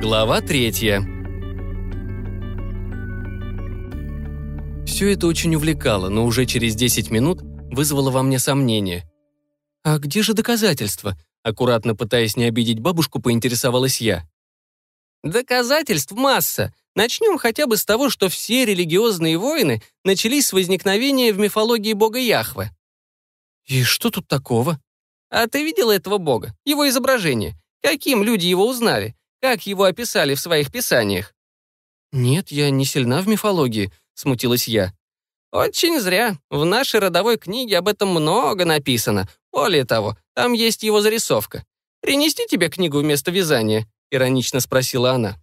Глава третья. Все это очень увлекало, но уже через 10 минут вызвало во мне сомнение. «А где же доказательства?» Аккуратно пытаясь не обидеть бабушку, поинтересовалась я. «Доказательств масса. Начнем хотя бы с того, что все религиозные войны начались с возникновения в мифологии бога Яхве». «И что тут такого?» «А ты видела этого бога? Его изображение? Каким люди его узнали? Как его описали в своих писаниях?» «Нет, я не сильна в мифологии», — смутилась я. «Очень зря. В нашей родовой книге об этом много написано. Более того, там есть его зарисовка. Принести тебе книгу вместо вязания?» — иронично спросила она.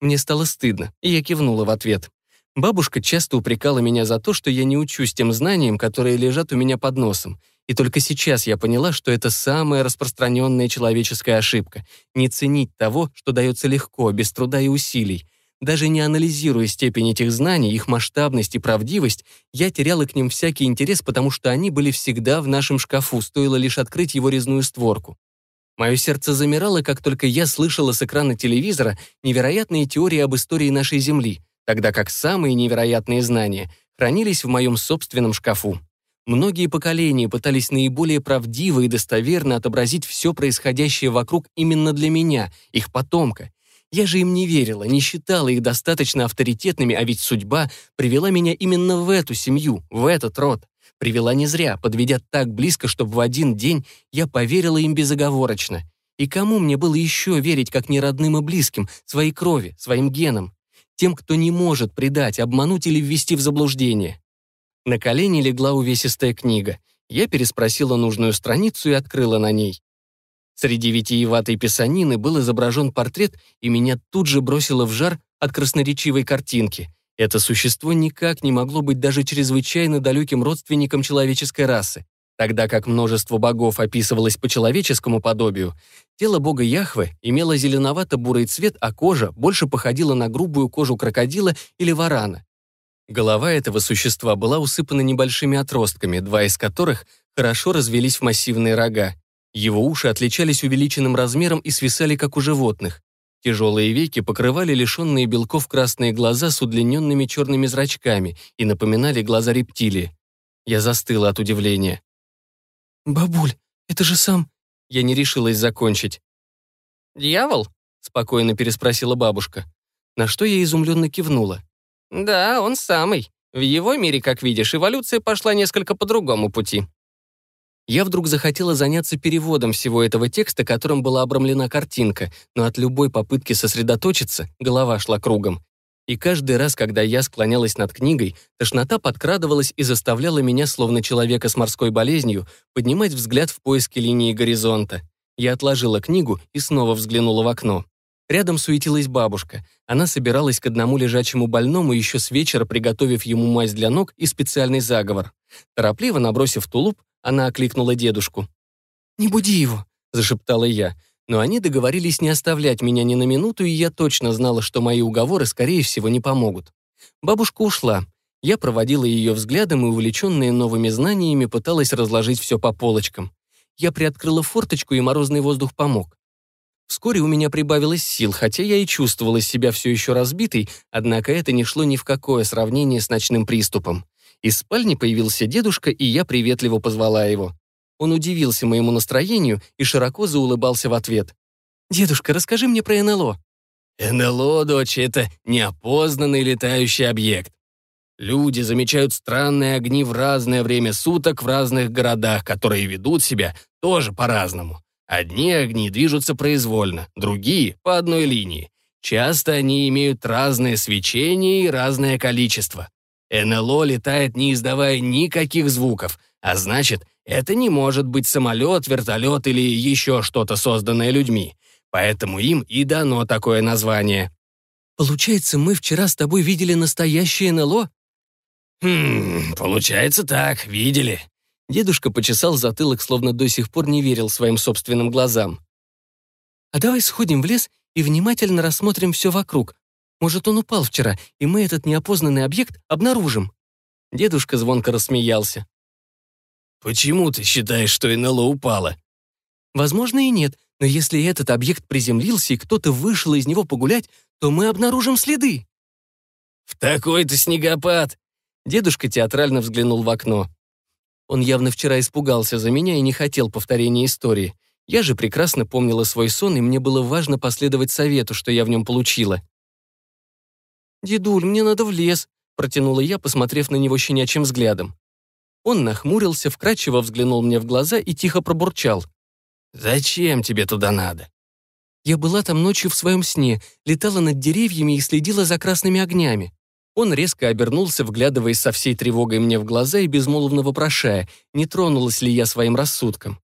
Мне стало стыдно, и я кивнула в ответ. Бабушка часто упрекала меня за то, что я не учусь тем знаниям, которые лежат у меня под носом. И только сейчас я поняла, что это самая распространенная человеческая ошибка — не ценить того, что дается легко, без труда и усилий. Даже не анализируя степень этих знаний, их масштабность и правдивость, я теряла к ним всякий интерес, потому что они были всегда в нашем шкафу, стоило лишь открыть его резную створку. Мое сердце замирало, как только я слышала с экрана телевизора невероятные теории об истории нашей Земли, тогда как самые невероятные знания хранились в моем собственном шкафу. Многие поколения пытались наиболее правдиво и достоверно отобразить все происходящее вокруг именно для меня, их потомка. Я же им не верила, не считала их достаточно авторитетными, а ведь судьба привела меня именно в эту семью, в этот род. Привела не зря, подведя так близко, чтобы в один день я поверила им безоговорочно. И кому мне было еще верить, как не родным и близким, своей крови, своим генам? Тем, кто не может предать, обмануть или ввести в заблуждение. На колени легла увесистая книга. Я переспросила нужную страницу и открыла на ней. Среди витиеватой писанины был изображен портрет, и меня тут же бросило в жар от красноречивой картинки. Это существо никак не могло быть даже чрезвычайно далеким родственником человеческой расы. Тогда как множество богов описывалось по человеческому подобию, тело бога Яхве имело зеленовато-бурый цвет, а кожа больше походила на грубую кожу крокодила или варана. Голова этого существа была усыпана небольшими отростками, два из которых хорошо развелись в массивные рога. Его уши отличались увеличенным размером и свисали, как у животных. Тяжелые веки покрывали лишенные белков красные глаза с удлиненными черными зрачками и напоминали глаза рептилии. Я застыла от удивления. «Бабуль, это же сам...» Я не решилась закончить. «Дьявол?» — спокойно переспросила бабушка. На что я изумленно кивнула. Да, он самый. В его мире, как видишь, эволюция пошла несколько по другому пути. Я вдруг захотела заняться переводом всего этого текста, которым была обрамлена картинка, но от любой попытки сосредоточиться голова шла кругом. И каждый раз, когда я склонялась над книгой, тошнота подкрадывалась и заставляла меня, словно человека с морской болезнью, поднимать взгляд в поиске линии горизонта. Я отложила книгу и снова взглянула в окно. Рядом суетилась бабушка. Она собиралась к одному лежачему больному, еще с вечера приготовив ему мазь для ног и специальный заговор. Торопливо набросив тулуп, она окликнула дедушку. «Не буди его», — зашептала я. Но они договорились не оставлять меня ни на минуту, и я точно знала, что мои уговоры, скорее всего, не помогут. Бабушка ушла. Я проводила ее взглядом и, увлеченная новыми знаниями, пыталась разложить все по полочкам. Я приоткрыла форточку, и морозный воздух помог. Вскоре у меня прибавилось сил, хотя я и чувствовала себя все еще разбитой, однако это не шло ни в какое сравнение с ночным приступом. Из спальни появился дедушка, и я приветливо позвала его. Он удивился моему настроению и широко заулыбался в ответ. «Дедушка, расскажи мне про НЛО». НЛО, дочь, это неопознанный летающий объект. Люди замечают странные огни в разное время суток в разных городах, которые ведут себя тоже по-разному. Одни огни движутся произвольно, другие — по одной линии. Часто они имеют разное свечение и разное количество. НЛО летает, не издавая никаких звуков, а значит, это не может быть самолет, вертолет или еще что-то, созданное людьми. Поэтому им и дано такое название. «Получается, мы вчера с тобой видели настоящее НЛО?» «Хм, получается так, видели. Дедушка почесал затылок, словно до сих пор не верил своим собственным глазам. «А давай сходим в лес и внимательно рассмотрим все вокруг. Может, он упал вчера, и мы этот неопознанный объект обнаружим». Дедушка звонко рассмеялся. «Почему ты считаешь, что НЛО упало?» Возможно и нет, но если этот объект приземлился и кто-то вышел из него погулять, то мы обнаружим следы. В такой-то снегопад. Дедушка театрально взглянул в окно. Он явно вчера испугался за меня и не хотел повторения истории. Я же прекрасно помнила свой сон, и мне было важно последовать совету, что я в нем получила. «Дедуль, мне надо в лес», — протянула я, посмотрев на него щенячьим взглядом. Он нахмурился, вкрадчиво взглянул мне в глаза и тихо пробурчал. «Зачем тебе туда надо?» Я была там ночью в своем сне, летала над деревьями и следила за красными огнями. Он резко обернулся, вглядываясь со всей тревогой мне в глаза и безмолвно вопрошая, не тронулась ли я своим рассудком.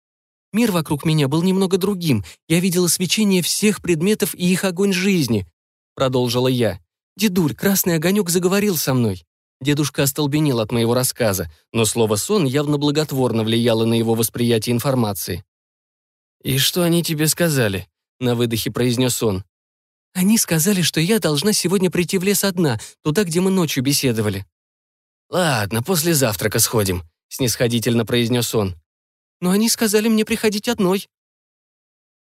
Мир вокруг меня был немного другим. Я видела свечение всех предметов и их огонь жизни. Продолжила я. Дедуль, красный огонек заговорил со мной. Дедушка остолбенел от моего рассказа, но слово «сон» явно благотворно влияло на его восприятие информации. «И что они тебе сказали?» — на выдохе произнес он. Они сказали, что я должна сегодня прийти в лес одна, туда, где мы ночью беседовали. «Ладно, после завтрака сходим», — снисходительно произнес он. «Но они сказали мне приходить одной».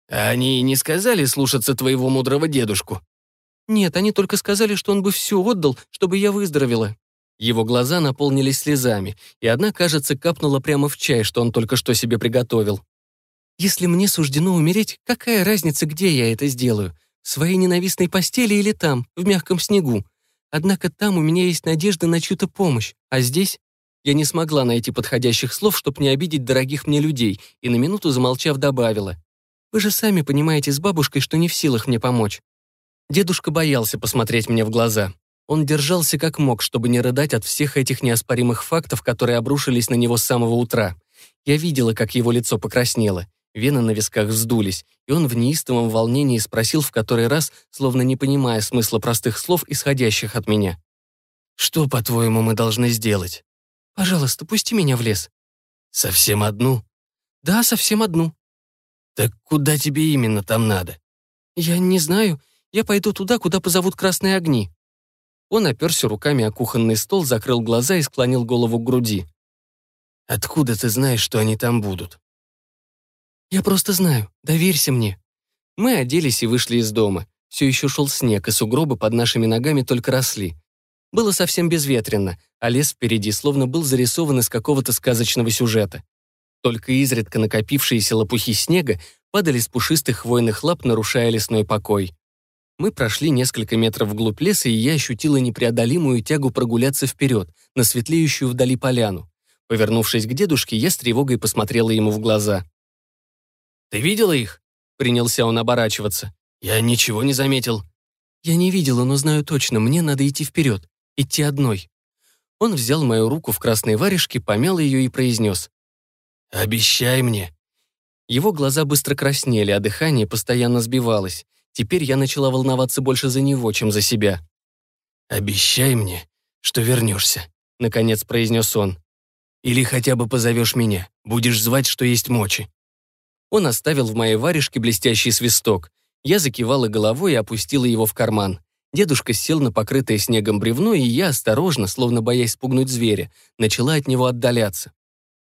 «Они не сказали слушаться твоего мудрого дедушку?» «Нет, они только сказали, что он бы все отдал, чтобы я выздоровела». Его глаза наполнились слезами, и одна, кажется, капнула прямо в чай, что он только что себе приготовил. «Если мне суждено умереть, какая разница, где я это сделаю? Своей ненавистной постели или там, в мягком снегу. Однако там у меня есть надежда на чью-то помощь, а здесь я не смогла найти подходящих слов, чтобы не обидеть дорогих мне людей, и на минуту замолчав добавила. «Вы же сами понимаете с бабушкой, что не в силах мне помочь». Дедушка боялся посмотреть мне в глаза. Он держался как мог, чтобы не рыдать от всех этих неоспоримых фактов, которые обрушились на него с самого утра. Я видела, как его лицо покраснело. Вены на висках вздулись, и он в неистовом волнении спросил в который раз, словно не понимая смысла простых слов, исходящих от меня. «Что, по-твоему, мы должны сделать?» «Пожалуйста, пусти меня в лес». «Совсем одну?» «Да, совсем одну». «Так куда тебе именно там надо?» «Я не знаю. Я пойду туда, куда позовут красные огни». Он оперся руками о кухонный стол, закрыл глаза и склонил голову к груди. «Откуда ты знаешь, что они там будут?» «Я просто знаю. Доверься мне». Мы оделись и вышли из дома. Все еще шел снег, и сугробы под нашими ногами только росли. Было совсем безветренно, а лес впереди словно был зарисован из какого-то сказочного сюжета. Только изредка накопившиеся лопухи снега падали с пушистых хвойных лап, нарушая лесной покой. Мы прошли несколько метров вглубь леса, и я ощутила непреодолимую тягу прогуляться вперед, на светлеющую вдали поляну. Повернувшись к дедушке, я с тревогой посмотрела ему в глаза. Ты видела их?» Принялся он оборачиваться. «Я ничего не заметил». «Я не видела, но знаю точно, мне надо идти вперед. Идти одной». Он взял мою руку в красной варежке, помял ее и произнес. «Обещай мне». Его глаза быстро краснели, а дыхание постоянно сбивалось. Теперь я начала волноваться больше за него, чем за себя. «Обещай мне, что вернешься», — наконец произнес он. «Или хотя бы позовешь меня, будешь звать, что есть мочи». Он оставил в моей варежке блестящий свисток. Я закивала головой и опустила его в карман. Дедушка сел на покрытое снегом бревно, и я осторожно, словно боясь спугнуть зверя, начала от него отдаляться.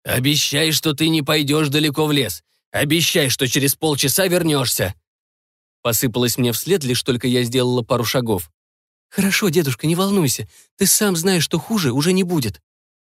«Обещай, что ты не пойдешь далеко в лес. Обещай, что через полчаса вернешься». Посыпалось мне вслед, лишь только я сделала пару шагов. «Хорошо, дедушка, не волнуйся. Ты сам знаешь, что хуже уже не будет».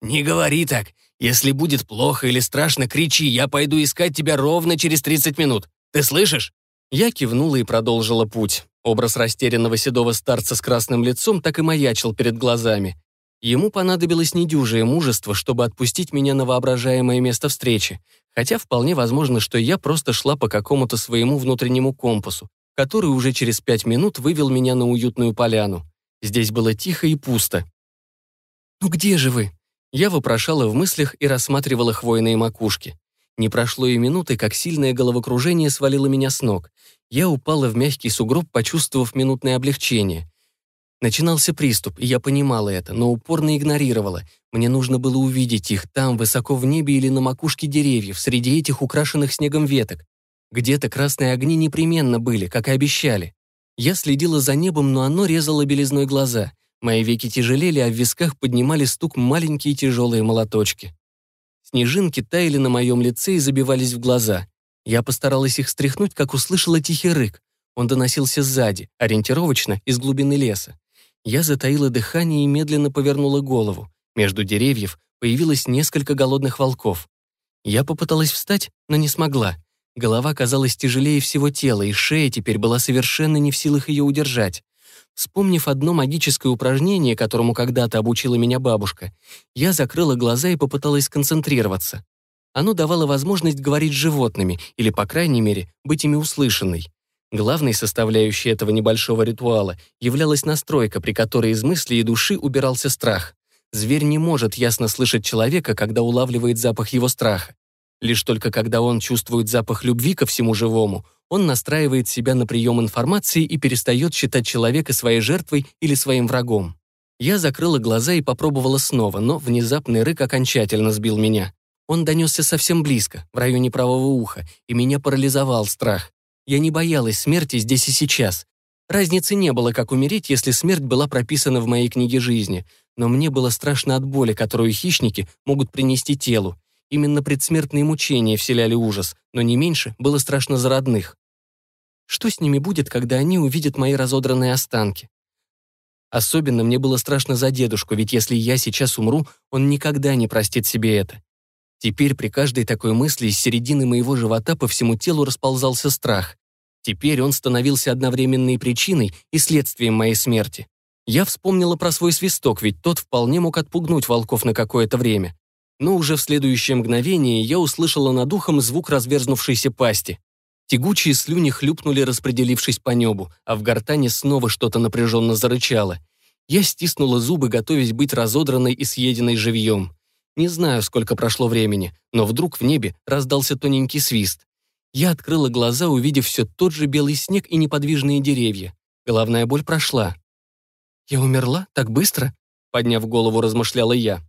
«Не говори так. Если будет плохо или страшно, кричи, я пойду искать тебя ровно через 30 минут. Ты слышишь?» Я кивнула и продолжила путь. Образ растерянного седого старца с красным лицом так и маячил перед глазами. Ему понадобилось недюжее мужество, чтобы отпустить меня на воображаемое место встречи, хотя вполне возможно, что я просто шла по какому-то своему внутреннему компасу, который уже через пять минут вывел меня на уютную поляну. Здесь было тихо и пусто. «Ну где же вы?» Я вопрошала в мыслях и рассматривала хвойные макушки. Не прошло и минуты, как сильное головокружение свалило меня с ног. Я упала в мягкий сугроб, почувствовав минутное облегчение. Начинался приступ, и я понимала это, но упорно игнорировала. Мне нужно было увидеть их там, высоко в небе или на макушке деревьев, среди этих украшенных снегом веток. Где-то красные огни непременно были, как и обещали. Я следила за небом, но оно резало белизной глаза — Мои веки тяжелели, а в висках поднимали стук маленькие тяжелые молоточки. Снежинки таяли на моем лице и забивались в глаза. Я постаралась их стряхнуть, как услышала тихий рык. Он доносился сзади, ориентировочно, из глубины леса. Я затаила дыхание и медленно повернула голову. Между деревьев появилось несколько голодных волков. Я попыталась встать, но не смогла. Голова казалась тяжелее всего тела, и шея теперь была совершенно не в силах ее удержать. Вспомнив одно магическое упражнение, которому когда-то обучила меня бабушка, я закрыла глаза и попыталась сконцентрироваться. Оно давало возможность говорить с животными, или, по крайней мере, быть ими услышанной. Главной составляющей этого небольшого ритуала являлась настройка, при которой из мысли и души убирался страх. Зверь не может ясно слышать человека, когда улавливает запах его страха. Лишь только когда он чувствует запах любви ко всему живому, он настраивает себя на прием информации и перестает считать человека своей жертвой или своим врагом. Я закрыла глаза и попробовала снова, но внезапный рык окончательно сбил меня. Он донесся совсем близко, в районе правого уха, и меня парализовал страх. Я не боялась смерти здесь и сейчас. Разницы не было, как умереть, если смерть была прописана в моей книге жизни, но мне было страшно от боли, которую хищники могут принести телу. Именно предсмертные мучения вселяли ужас, но не меньше было страшно за родных. Что с ними будет, когда они увидят мои разодранные останки? Особенно мне было страшно за дедушку, ведь если я сейчас умру, он никогда не простит себе это. Теперь при каждой такой мысли из середины моего живота по всему телу расползался страх. Теперь он становился одновременной причиной и следствием моей смерти. Я вспомнила про свой свисток, ведь тот вполне мог отпугнуть волков на какое-то время но уже в следующее мгновение я услышала над ухом звук разверзнувшейся пасти. Тягучие слюни хлюпнули, распределившись по небу, а в гортане снова что-то напряженно зарычало. Я стиснула зубы, готовясь быть разодранной и съеденной живьем. Не знаю, сколько прошло времени, но вдруг в небе раздался тоненький свист. Я открыла глаза, увидев все тот же белый снег и неподвижные деревья. Головная боль прошла. «Я умерла? Так быстро?» Подняв голову, размышляла я.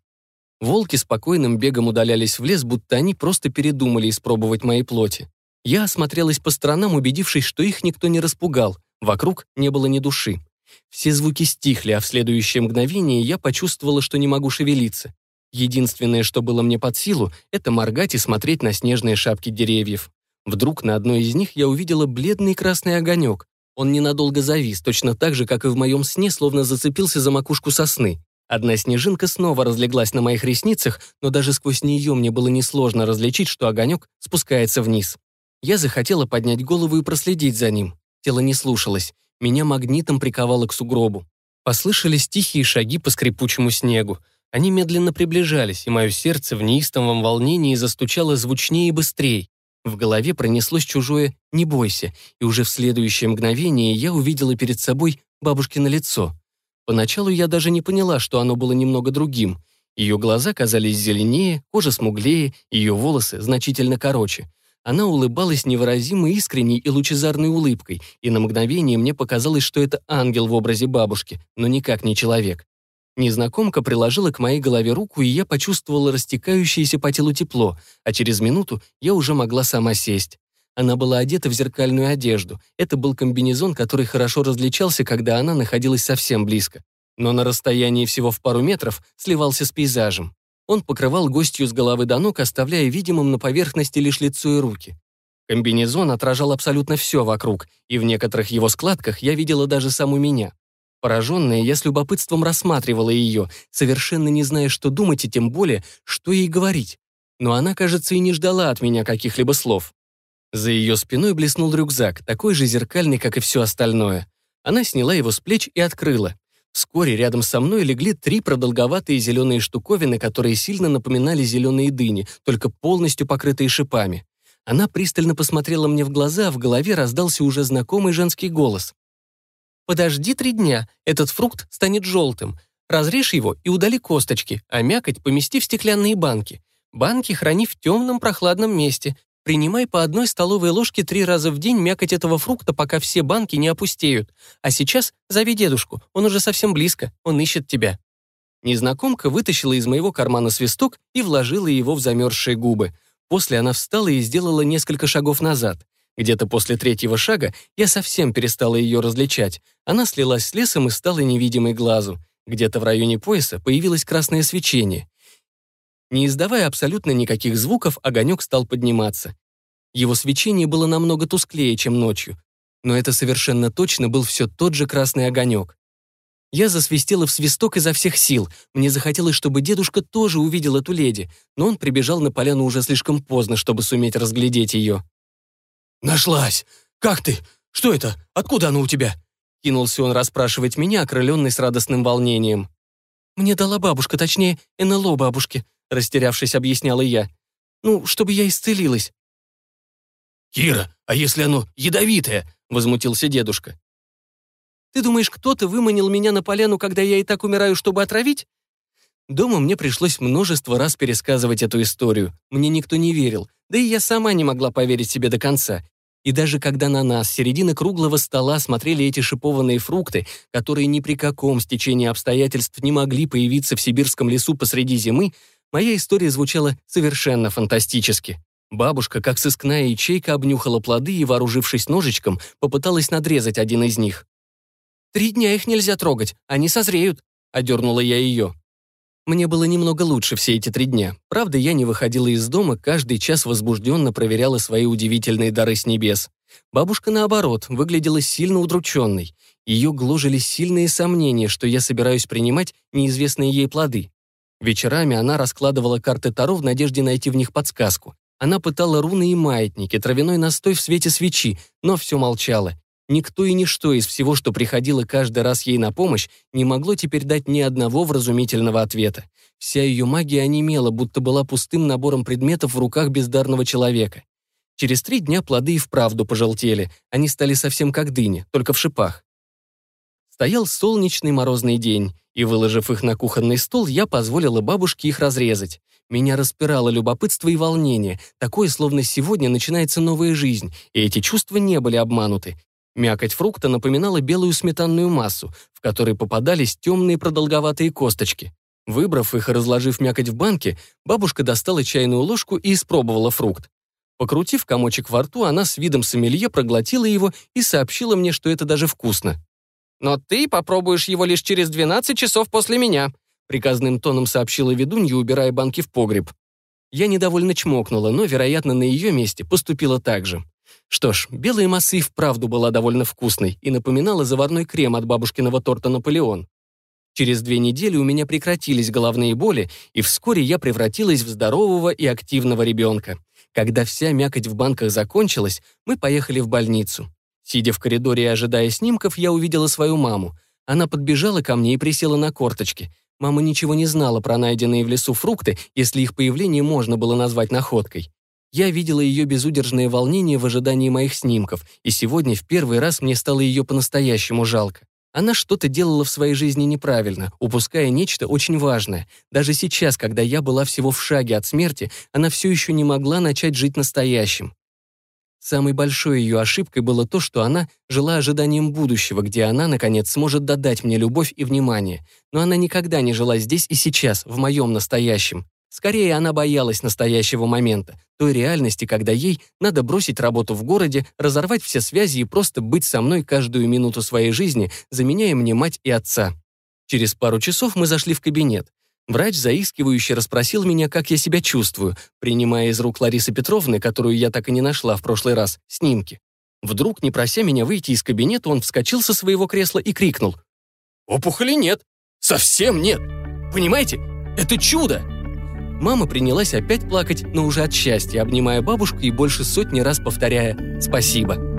Волки спокойным бегом удалялись в лес, будто они просто передумали испробовать моей плоти. Я осмотрелась по сторонам, убедившись, что их никто не распугал. Вокруг не было ни души. Все звуки стихли, а в следующее мгновение я почувствовала, что не могу шевелиться. Единственное, что было мне под силу, это моргать и смотреть на снежные шапки деревьев. Вдруг на одной из них я увидела бледный красный огонек. Он ненадолго завис, точно так же, как и в моем сне, словно зацепился за макушку сосны. Одна снежинка снова разлеглась на моих ресницах, но даже сквозь нее мне было несложно различить, что огонек спускается вниз. Я захотела поднять голову и проследить за ним. Тело не слушалось. Меня магнитом приковало к сугробу. Послышались тихие шаги по скрипучему снегу. Они медленно приближались, и мое сердце в неистовом волнении застучало звучнее и быстрее. В голове пронеслось чужое «не бойся», и уже в следующее мгновение я увидела перед собой бабушкино лицо. Поначалу я даже не поняла, что оно было немного другим. Ее глаза казались зеленее, кожа смуглее, ее волосы значительно короче. Она улыбалась невыразимо искренней и лучезарной улыбкой, и на мгновение мне показалось, что это ангел в образе бабушки, но никак не человек. Незнакомка приложила к моей голове руку, и я почувствовала растекающееся по телу тепло, а через минуту я уже могла сама сесть. Она была одета в зеркальную одежду. Это был комбинезон, который хорошо различался, когда она находилась совсем близко. Но на расстоянии всего в пару метров сливался с пейзажем. Он покрывал гостью с головы до ног, оставляя видимым на поверхности лишь лицо и руки. Комбинезон отражал абсолютно все вокруг, и в некоторых его складках я видела даже саму меня. Пораженная, я с любопытством рассматривала ее, совершенно не зная, что думать и тем более, что ей говорить. Но она, кажется, и не ждала от меня каких-либо слов. За ее спиной блеснул рюкзак, такой же зеркальный, как и все остальное. Она сняла его с плеч и открыла. Вскоре рядом со мной легли три продолговатые зеленые штуковины, которые сильно напоминали зеленые дыни, только полностью покрытые шипами. Она пристально посмотрела мне в глаза, а в голове раздался уже знакомый женский голос. «Подожди три дня, этот фрукт станет желтым. Разрежь его и удали косточки, а мякоть помести в стеклянные банки. Банки храни в темном прохладном месте. Принимай по одной столовой ложке три раза в день мякоть этого фрукта, пока все банки не опустеют. А сейчас зови дедушку, он уже совсем близко, он ищет тебя». Незнакомка вытащила из моего кармана свисток и вложила его в замерзшие губы. После она встала и сделала несколько шагов назад. Где-то после третьего шага я совсем перестала ее различать. Она слилась с лесом и стала невидимой глазу. Где-то в районе пояса появилось красное свечение. Не издавая абсолютно никаких звуков, огонек стал подниматься. Его свечение было намного тусклее, чем ночью. Но это совершенно точно был все тот же красный огонек. Я засвистела в свисток изо всех сил. Мне захотелось, чтобы дедушка тоже увидел эту леди, но он прибежал на поляну уже слишком поздно, чтобы суметь разглядеть ее. «Нашлась! Как ты? Что это? Откуда она у тебя?» Кинулся он расспрашивать меня, окрыленный с радостным волнением. «Мне дала бабушка, точнее, НЛО бабушки», растерявшись, объясняла я. «Ну, чтобы я исцелилась». «Кира, а если оно ядовитое?» возмутился дедушка. «Ты думаешь, кто-то выманил меня на поляну, когда я и так умираю, чтобы отравить?» Дома мне пришлось множество раз пересказывать эту историю. Мне никто не верил, да и я сама не могла поверить себе до конца. И даже когда на нас с середины круглого стола смотрели эти шипованные фрукты, которые ни при каком стечении обстоятельств не могли появиться в сибирском лесу посреди зимы, моя история звучала совершенно фантастически. Бабушка, как сыскная ячейка, обнюхала плоды и, вооружившись ножичком, попыталась надрезать один из них. «Три дня их нельзя трогать, они созреют», — одернула я ее. Мне было немного лучше все эти три дня. Правда, я не выходила из дома, каждый час возбужденно проверяла свои удивительные дары с небес. Бабушка, наоборот, выглядела сильно удрученной. Ее гложили сильные сомнения, что я собираюсь принимать неизвестные ей плоды. Вечерами она раскладывала карты Таро в надежде найти в них подсказку. Она пытала руны и маятники, травяной настой в свете свечи, но все молчало. Никто и ничто из всего, что приходило каждый раз ей на помощь, не могло теперь дать ни одного вразумительного ответа. Вся ее магия онемела, будто была пустым набором предметов в руках бездарного человека. Через три дня плоды и вправду пожелтели, они стали совсем как дыни, только в шипах. Стоял солнечный морозный день, и, выложив их на кухонный стол, я позволила бабушке их разрезать. Меня распирало любопытство и волнение, такое, словно сегодня начинается новая жизнь, и эти чувства не были обмануты. Мякоть фрукта напоминала белую сметанную массу, в которой попадались темные продолговатые косточки. Выбрав их и разложив мякоть в банке, бабушка достала чайную ложку и испробовала фрукт. Покрутив комочек во рту, она с видом сомелье проглотила его и сообщила мне, что это даже вкусно. «Но ты попробуешь его лишь через 12 часов после меня», приказным тоном сообщила ведунья, убирая банки в погреб. Я недовольно чмокнула, но, вероятно, на ее месте поступила так же. Что ж, белая масса и вправду была довольно вкусной и напоминала заварной крем от бабушкиного торта «Наполеон». Через две недели у меня прекратились головные боли, и вскоре я превратилась в здорового и активного ребенка. Когда вся мякоть в банках закончилась, мы поехали в больницу. Сидя в коридоре и ожидая снимков, я увидела свою маму. Она подбежала ко мне и присела на корточки. Мама ничего не знала про найденные в лесу фрукты, если их появление можно было назвать находкой. Я видела ее безудержное волнение в ожидании моих снимков, и сегодня в первый раз мне стало ее по-настоящему жалко. Она что-то делала в своей жизни неправильно, упуская нечто очень важное. Даже сейчас, когда я была всего в шаге от смерти, она все еще не могла начать жить настоящим. Самой большой ее ошибкой было то, что она жила ожиданием будущего, где она, наконец, сможет додать мне любовь и внимание. Но она никогда не жила здесь и сейчас, в моем настоящем. Скорее, она боялась настоящего момента, той реальности, когда ей надо бросить работу в городе, разорвать все связи и просто быть со мной каждую минуту своей жизни, заменяя мне мать и отца. Через пару часов мы зашли в кабинет. Врач заискивающе расспросил меня, как я себя чувствую, принимая из рук Ларисы Петровны, которую я так и не нашла в прошлый раз, снимки. Вдруг, не прося меня выйти из кабинета, он вскочил со своего кресла и крикнул. «Опухоли нет! Совсем нет! Понимаете, это чудо!» Мама принялась опять плакать, но уже от счастья, обнимая бабушку и больше сотни раз повторяя «спасибо».